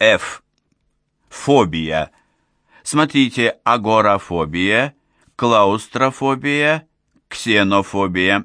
Ф. Фобия. Смотрите агорафобия, клаустрофобия, ксенофобия.